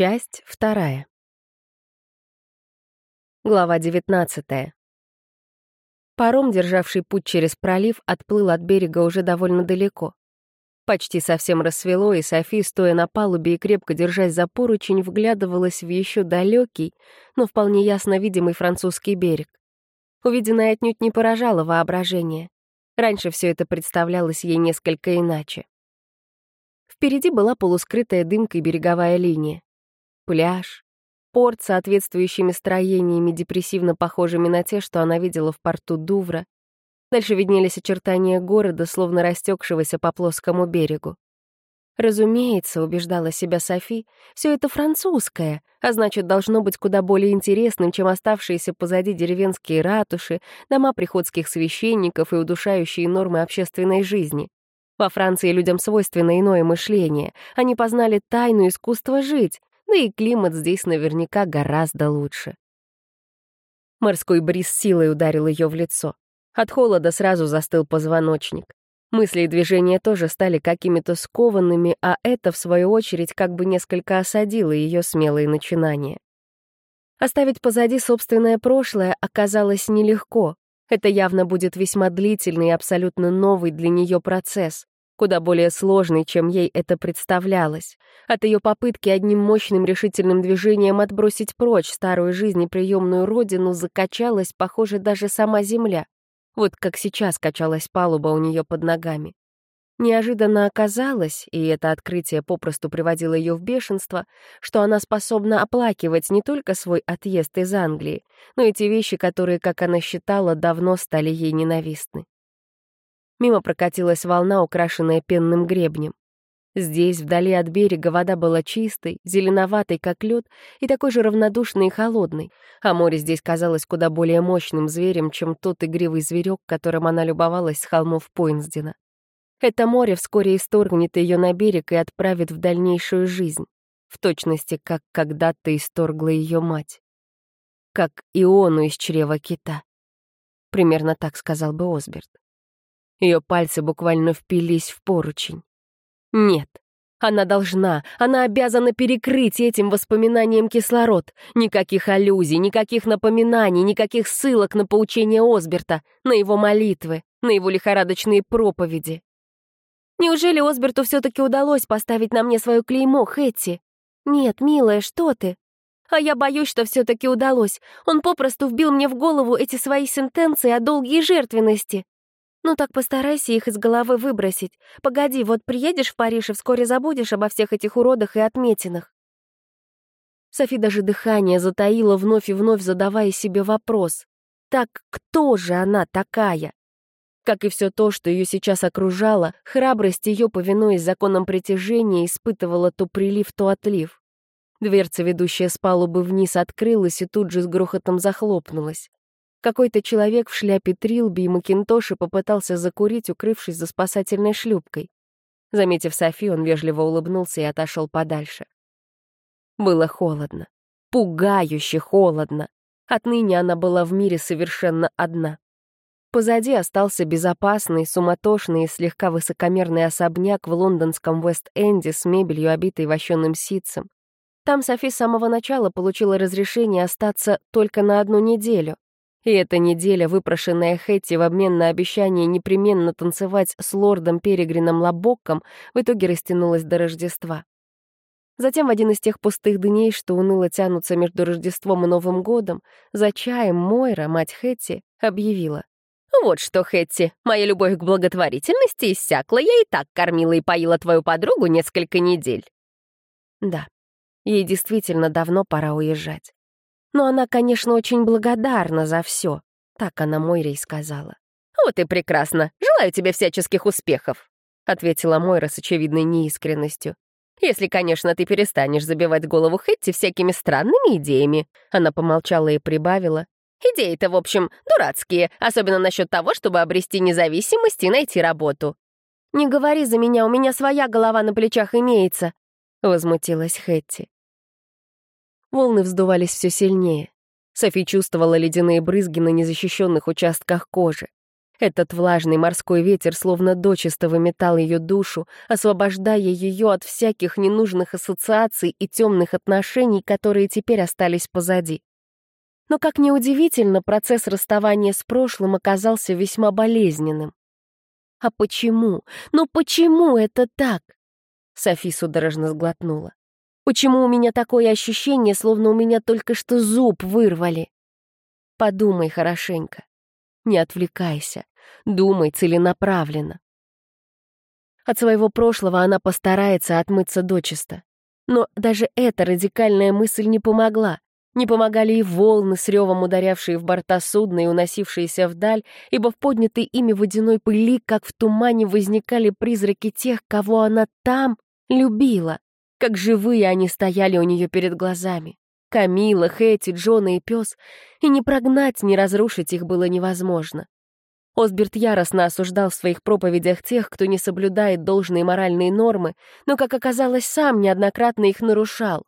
Часть вторая. Глава 19. Паром, державший путь через пролив, отплыл от берега уже довольно далеко. Почти совсем рассвело, и Софи, стоя на палубе и крепко держась за поручень, вглядывалась в еще далекий, но вполне ясно видимый французский берег. Увиденное отнюдь не поражало воображение. Раньше все это представлялось ей несколько иначе. Впереди была полускрытая дымкой береговая линия. Пляж, порт соответствующими строениями, депрессивно похожими на те, что она видела в порту Дувра. Дальше виднелись очертания города, словно растекшегося по плоскому берегу. Разумеется, убеждала себя Софи, все это французское, а значит, должно быть куда более интересным, чем оставшиеся позади деревенские ратуши, дома приходских священников и удушающие нормы общественной жизни. Во Франции людям свойственно иное мышление. Они познали тайну искусства жить, да и климат здесь наверняка гораздо лучше. Морской бриз силой ударил ее в лицо. От холода сразу застыл позвоночник. Мысли и движения тоже стали какими-то скованными, а это, в свою очередь, как бы несколько осадило ее смелые начинания. Оставить позади собственное прошлое оказалось нелегко. Это явно будет весьма длительный и абсолютно новый для нее процесс куда более сложной, чем ей это представлялось. От ее попытки одним мощным решительным движением отбросить прочь старую жизнь и приемную родину закачалась, похоже, даже сама земля. Вот как сейчас качалась палуба у нее под ногами. Неожиданно оказалось, и это открытие попросту приводило ее в бешенство, что она способна оплакивать не только свой отъезд из Англии, но и те вещи, которые, как она считала, давно стали ей ненавистны. Мимо прокатилась волна, украшенная пенным гребнем. Здесь, вдали от берега, вода была чистой, зеленоватой, как лед, и такой же равнодушной и холодной, а море здесь казалось куда более мощным зверем, чем тот игривый зверек, которым она любовалась с холмов Пойнсдена. Это море вскоре исторгнет ее на берег и отправит в дальнейшую жизнь, в точности, как когда-то исторгла ее мать. Как Иону из чрева кита. Примерно так сказал бы Осберт. Ее пальцы буквально впились в поручень. Нет, она должна, она обязана перекрыть этим воспоминанием кислород. Никаких аллюзий, никаких напоминаний, никаких ссылок на поучение Осберта, на его молитвы, на его лихорадочные проповеди. Неужели Осберту все-таки удалось поставить на мне свое клеймо, Хэтти? Нет, милая, что ты? А я боюсь, что все-таки удалось. Он попросту вбил мне в голову эти свои сентенции о долге и жертвенности. Ну так постарайся их из головы выбросить. Погоди, вот приедешь в Париж и вскоре забудешь обо всех этих уродах и отметинах. Софи даже дыхание затаила, вновь и вновь задавая себе вопрос. Так кто же она такая? Как и все то, что ее сейчас окружало, храбрость ее, повинуясь законам притяжения, испытывала то прилив, то отлив. Дверца, ведущая с палубы вниз, открылась и тут же с грохотом захлопнулась. Какой-то человек в шляпе Трилби и Макинтоше попытался закурить, укрывшись за спасательной шлюпкой. Заметив Софи, он вежливо улыбнулся и отошел подальше. Было холодно. Пугающе холодно. Отныне она была в мире совершенно одна. Позади остался безопасный, суматошный и слегка высокомерный особняк в лондонском Вест-Энде с мебелью, обитой вощеным ситцем. Там Софи с самого начала получила разрешение остаться только на одну неделю. И эта неделя, выпрошенная Хэтти в обмен на обещание непременно танцевать с лордом Перегрином Лабокком, в итоге растянулась до Рождества. Затем в один из тех пустых дней, что уныло тянутся между Рождеством и Новым годом, за чаем Мойра, мать Хэтти, объявила. «Вот что, Хэтти, моя любовь к благотворительности иссякла, я и так кормила и поила твою подругу несколько недель». Да, ей действительно давно пора уезжать. Но она, конечно, очень благодарна за все. Так она Мойре и сказала. «Вот и прекрасно. Желаю тебе всяческих успехов», — ответила Мойра с очевидной неискренностью. «Если, конечно, ты перестанешь забивать голову Хэтти всякими странными идеями». Она помолчала и прибавила. «Идеи-то, в общем, дурацкие, особенно насчет того, чтобы обрести независимость и найти работу». «Не говори за меня, у меня своя голова на плечах имеется», — возмутилась Хэтти. Волны вздувались все сильнее. Софи чувствовала ледяные брызги на незащищенных участках кожи. Этот влажный морской ветер словно дочисто выметал ее душу, освобождая ее от всяких ненужных ассоциаций и темных отношений, которые теперь остались позади. Но, как ни удивительно, процесс расставания с прошлым оказался весьма болезненным. А почему? Ну почему это так? Софи судорожно сглотнула. Почему у меня такое ощущение, словно у меня только что зуб вырвали? Подумай хорошенько. Не отвлекайся. Думай целенаправленно. От своего прошлого она постарается отмыться дочисто. Но даже эта радикальная мысль не помогла. Не помогали и волны, с ревом ударявшие в борта судна и уносившиеся вдаль, ибо в поднятой ими водяной пыли, как в тумане, возникали призраки тех, кого она там любила. Как живые они стояли у нее перед глазами. Камила, Хэти, Джона и пес, и не прогнать, ни разрушить их было невозможно. Осберт яростно осуждал в своих проповедях тех, кто не соблюдает должные моральные нормы, но, как оказалось, сам неоднократно их нарушал.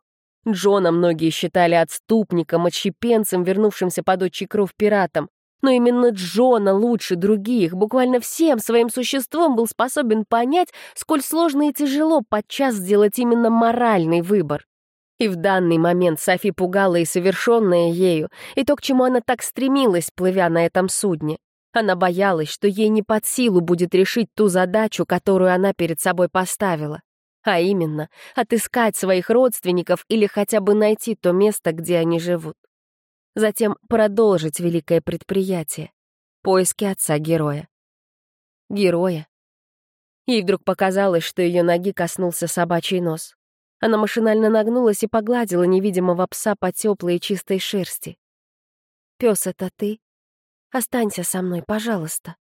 Джона многие считали отступником, отщепенцем, вернувшимся под отчий кров пиратом. Но именно Джона лучше других, буквально всем своим существом был способен понять, сколь сложно и тяжело подчас сделать именно моральный выбор. И в данный момент Софи пугала и совершенное ею, и то, к чему она так стремилась, плывя на этом судне. Она боялась, что ей не под силу будет решить ту задачу, которую она перед собой поставила. А именно, отыскать своих родственников или хотя бы найти то место, где они живут. Затем продолжить великое предприятие — поиски отца-героя. Героя. Ей вдруг показалось, что ее ноги коснулся собачий нос. Она машинально нагнулась и погладила невидимого пса по теплой и чистой шерсти. «Пес, это ты? Останься со мной, пожалуйста».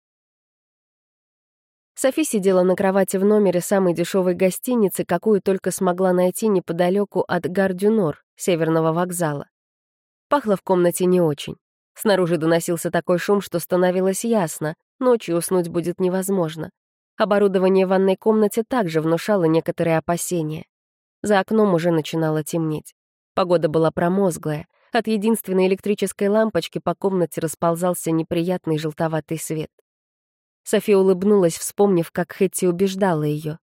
Софи сидела на кровати в номере самой дешевой гостиницы, какую только смогла найти неподалеку от Гардюнор, северного вокзала. Пахло в комнате не очень. Снаружи доносился такой шум, что становилось ясно, ночью уснуть будет невозможно. Оборудование в ванной комнате также внушало некоторые опасения. За окном уже начинало темнеть. Погода была промозглая. От единственной электрической лампочки по комнате расползался неприятный желтоватый свет. София улыбнулась, вспомнив, как Хэтти убеждала ее.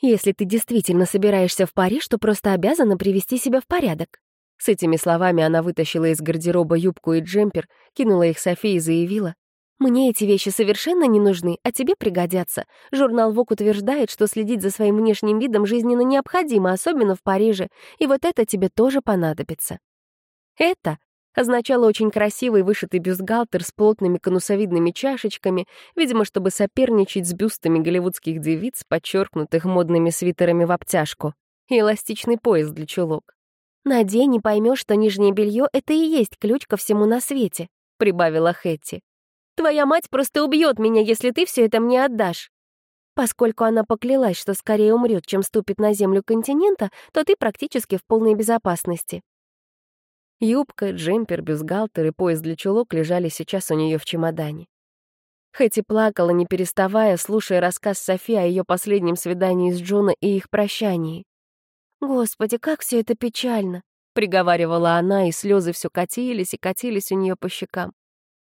«Если ты действительно собираешься в Париж, то просто обязана привести себя в порядок». С этими словами она вытащила из гардероба юбку и джемпер, кинула их Софии и заявила. «Мне эти вещи совершенно не нужны, а тебе пригодятся. Журнал ВОК утверждает, что следить за своим внешним видом жизненно необходимо, особенно в Париже, и вот это тебе тоже понадобится». Это означало очень красивый вышитый бюстгальтер с плотными конусовидными чашечками, видимо, чтобы соперничать с бюстами голливудских девиц, подчеркнутых модными свитерами в обтяжку, и эластичный пояс для чулок. «Надень и поймешь, что нижнее белье — это и есть ключ ко всему на свете», — прибавила Хэтти. Твоя мать просто убьет меня, если ты все это мне отдашь. Поскольку она поклялась, что скорее умрет, чем ступит на землю континента, то ты практически в полной безопасности. Юбка, джемпер, бюстгальтер и пояс для чулок лежали сейчас у нее в чемодане. Хэти плакала, не переставая, слушая рассказ Софи о ее последнем свидании с Джона и их прощании. «Господи, как все это печально!» — приговаривала она, и слезы все катились и катились у нее по щекам.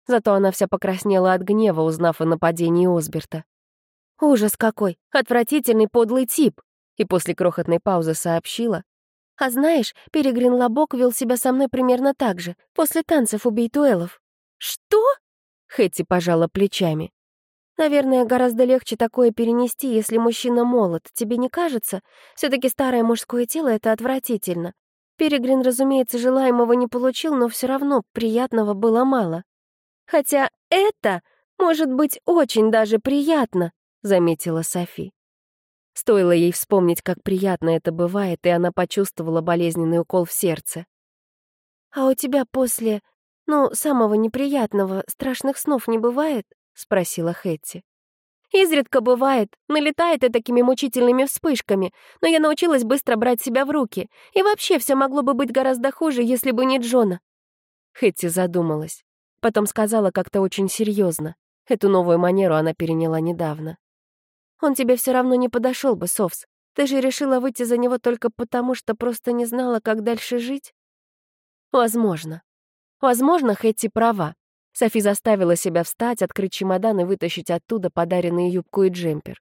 Зато она вся покраснела от гнева, узнав о нападении Осберта. «Ужас какой! Отвратительный подлый тип!» И после крохотной паузы сообщила. «А знаешь, Перегрин Лобок вел себя со мной примерно так же, после танцев у Бейтуэлов». «Что?» — Хэтти пожала плечами. «Наверное, гораздо легче такое перенести, если мужчина молод, тебе не кажется? все таки старое мужское тело — это отвратительно. Перегрин, разумеется, желаемого не получил, но все равно приятного было мало». Хотя это может быть очень даже приятно, заметила Софи. Стоило ей вспомнить, как приятно это бывает, и она почувствовала болезненный укол в сердце. «А у тебя после, ну, самого неприятного, страшных снов не бывает?» — спросила Хэтти. «Изредка бывает, налетает и такими мучительными вспышками, но я научилась быстро брать себя в руки, и вообще все могло бы быть гораздо хуже, если бы не Джона». Хэтти задумалась. Потом сказала как-то очень серьезно. Эту новую манеру она переняла недавно. «Он тебе все равно не подошел бы, Совс. Ты же решила выйти за него только потому, что просто не знала, как дальше жить?» «Возможно. Возможно, Хэтти права. Софи заставила себя встать, открыть чемодан и вытащить оттуда подаренные юбку и джемпер.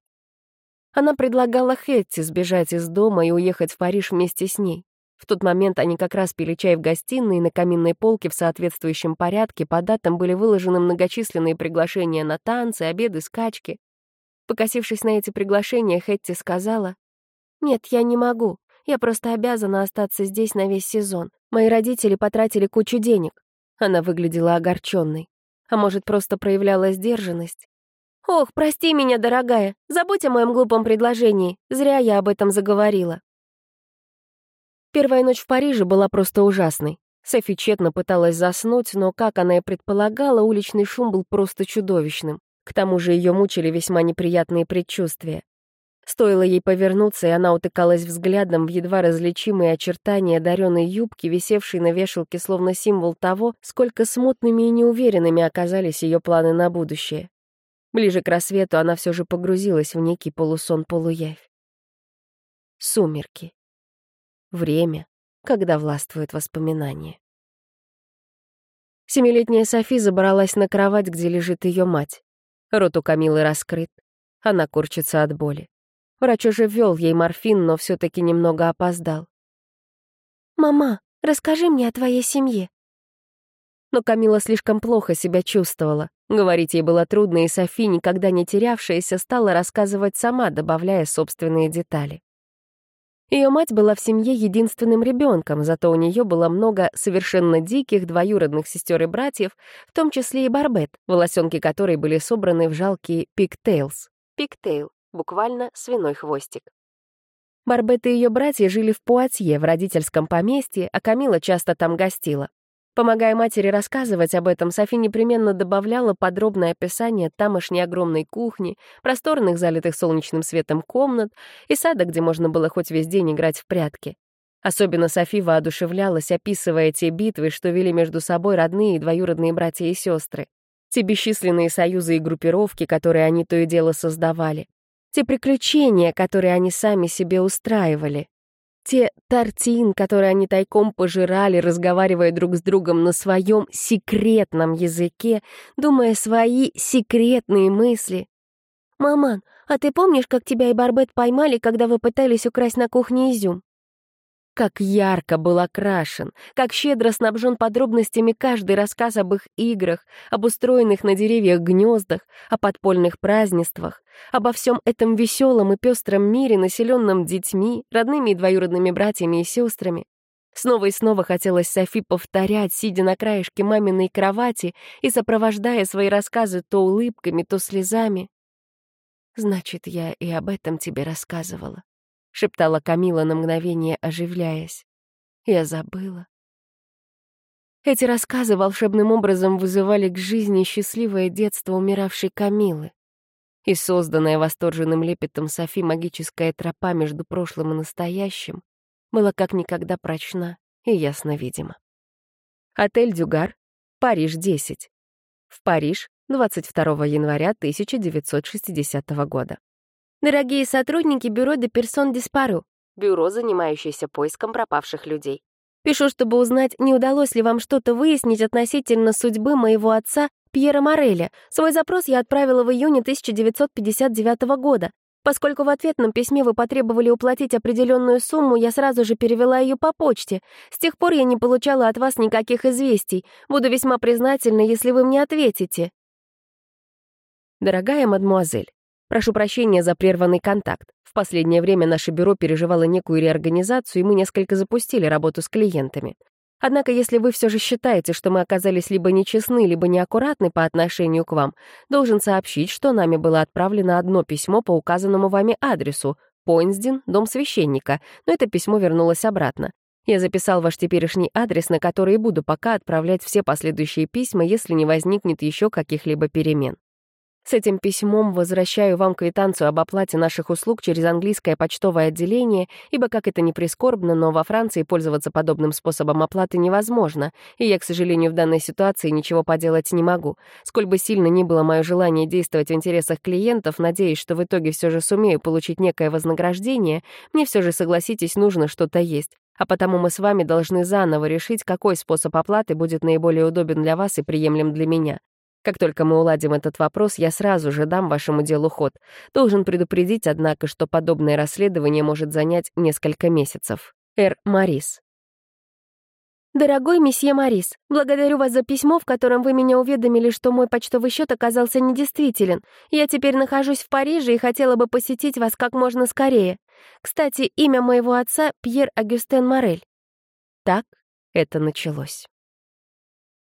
Она предлагала Хетти сбежать из дома и уехать в Париж вместе с ней. В тот момент они как раз пили чай в гостиной, и на каминной полке в соответствующем порядке по датам были выложены многочисленные приглашения на танцы, обеды, скачки. Покосившись на эти приглашения, Хетти сказала, «Нет, я не могу. Я просто обязана остаться здесь на весь сезон. Мои родители потратили кучу денег». Она выглядела огорченной. А может, просто проявляла сдержанность. «Ох, прости меня, дорогая. Забудь о моем глупом предложении. Зря я об этом заговорила». Первая ночь в Париже была просто ужасной. Софи тщетно пыталась заснуть, но, как она и предполагала, уличный шум был просто чудовищным. К тому же ее мучили весьма неприятные предчувствия. Стоило ей повернуться, и она утыкалась взглядом в едва различимые очертания одаренной юбки, висевшей на вешалке словно символ того, сколько смутными и неуверенными оказались ее планы на будущее. Ближе к рассвету она все же погрузилась в некий полусон-полуявь. Сумерки. Время, когда властвует воспоминание. Семилетняя Софи забралась на кровать, где лежит ее мать. Рот у Камилы раскрыт. Она корчится от боли. Врач уже ввел ей морфин, но все таки немного опоздал. «Мама, расскажи мне о твоей семье». Но Камила слишком плохо себя чувствовала. Говорить ей было трудно, и Софи, никогда не терявшаяся, стала рассказывать сама, добавляя собственные детали. Ее мать была в семье единственным ребенком, зато у нее было много совершенно диких двоюродных сестер и братьев, в том числе и Барбет, волосенки которой были собраны в жалкие пиктейлс. Пиктейл — буквально свиной хвостик. Барбет и ее братья жили в Пуатье, в родительском поместье, а Камила часто там гостила. Помогая матери рассказывать об этом, Софи непременно добавляла подробное описание тамошней огромной кухни, просторных, залитых солнечным светом комнат и сада, где можно было хоть весь день играть в прятки. Особенно Софи воодушевлялась, описывая те битвы, что вели между собой родные и двоюродные братья и сестры. Те бесчисленные союзы и группировки, которые они то и дело создавали. Те приключения, которые они сами себе устраивали. Те тортин, которые они тайком пожирали, разговаривая друг с другом на своем секретном языке, думая свои секретные мысли. «Маман, а ты помнишь, как тебя и Барбет поймали, когда вы пытались украсть на кухне изюм?» Как ярко был окрашен, как щедро снабжен подробностями каждый рассказ об их играх, об устроенных на деревьях гнездах, о подпольных празднествах, обо всем этом веселом и пестром мире, населенном детьми, родными и двоюродными братьями и сестрами. Снова и снова хотелось Софи повторять, сидя на краешке маминой кровати и сопровождая свои рассказы то улыбками, то слезами. «Значит, я и об этом тебе рассказывала», — шептала Камила на мгновение, оживляясь. «Я забыла». Эти рассказы волшебным образом вызывали к жизни счастливое детство умиравшей Камилы. И созданная восторженным лепетом Софи магическая тропа между прошлым и настоящим была как никогда прочна и ясно видима. Отель «Дюгар», Париж, 10. В Париж, 22 января 1960 года. Дорогие сотрудники Бюро де Персон Диспару, бюро, занимающееся поиском пропавших людей. Пишу, чтобы узнать, не удалось ли вам что-то выяснить относительно судьбы моего отца Пьера Мореля. Свой запрос я отправила в июне 1959 года. Поскольку в ответном письме вы потребовали уплатить определенную сумму, я сразу же перевела ее по почте. С тех пор я не получала от вас никаких известий. Буду весьма признательна, если вы мне ответите. Дорогая мадмуазель, Прошу прощения за прерванный контакт. В последнее время наше бюро переживало некую реорганизацию, и мы несколько запустили работу с клиентами. Однако, если вы все же считаете, что мы оказались либо нечестны, либо неаккуратны по отношению к вам, должен сообщить, что нами было отправлено одно письмо по указанному вами адресу — Пойнсден, дом священника, но это письмо вернулось обратно. Я записал ваш теперешний адрес, на который буду пока отправлять все последующие письма, если не возникнет еще каких-либо перемен. С этим письмом возвращаю вам квитанцию об оплате наших услуг через английское почтовое отделение, ибо, как это ни прискорбно, но во Франции пользоваться подобным способом оплаты невозможно, и я, к сожалению, в данной ситуации ничего поделать не могу. Сколь бы сильно ни было мое желание действовать в интересах клиентов, надеясь, что в итоге все же сумею получить некое вознаграждение, мне все же, согласитесь, нужно что-то есть. А потому мы с вами должны заново решить, какой способ оплаты будет наиболее удобен для вас и приемлем для меня. Как только мы уладим этот вопрос, я сразу же дам вашему делу ход. Должен предупредить, однако, что подобное расследование может занять несколько месяцев. Р. Марис. «Дорогой месье Марис, благодарю вас за письмо, в котором вы меня уведомили, что мой почтовый счет оказался недействителен. Я теперь нахожусь в Париже и хотела бы посетить вас как можно скорее. Кстати, имя моего отца — Пьер Агюстен Морель». Так это началось.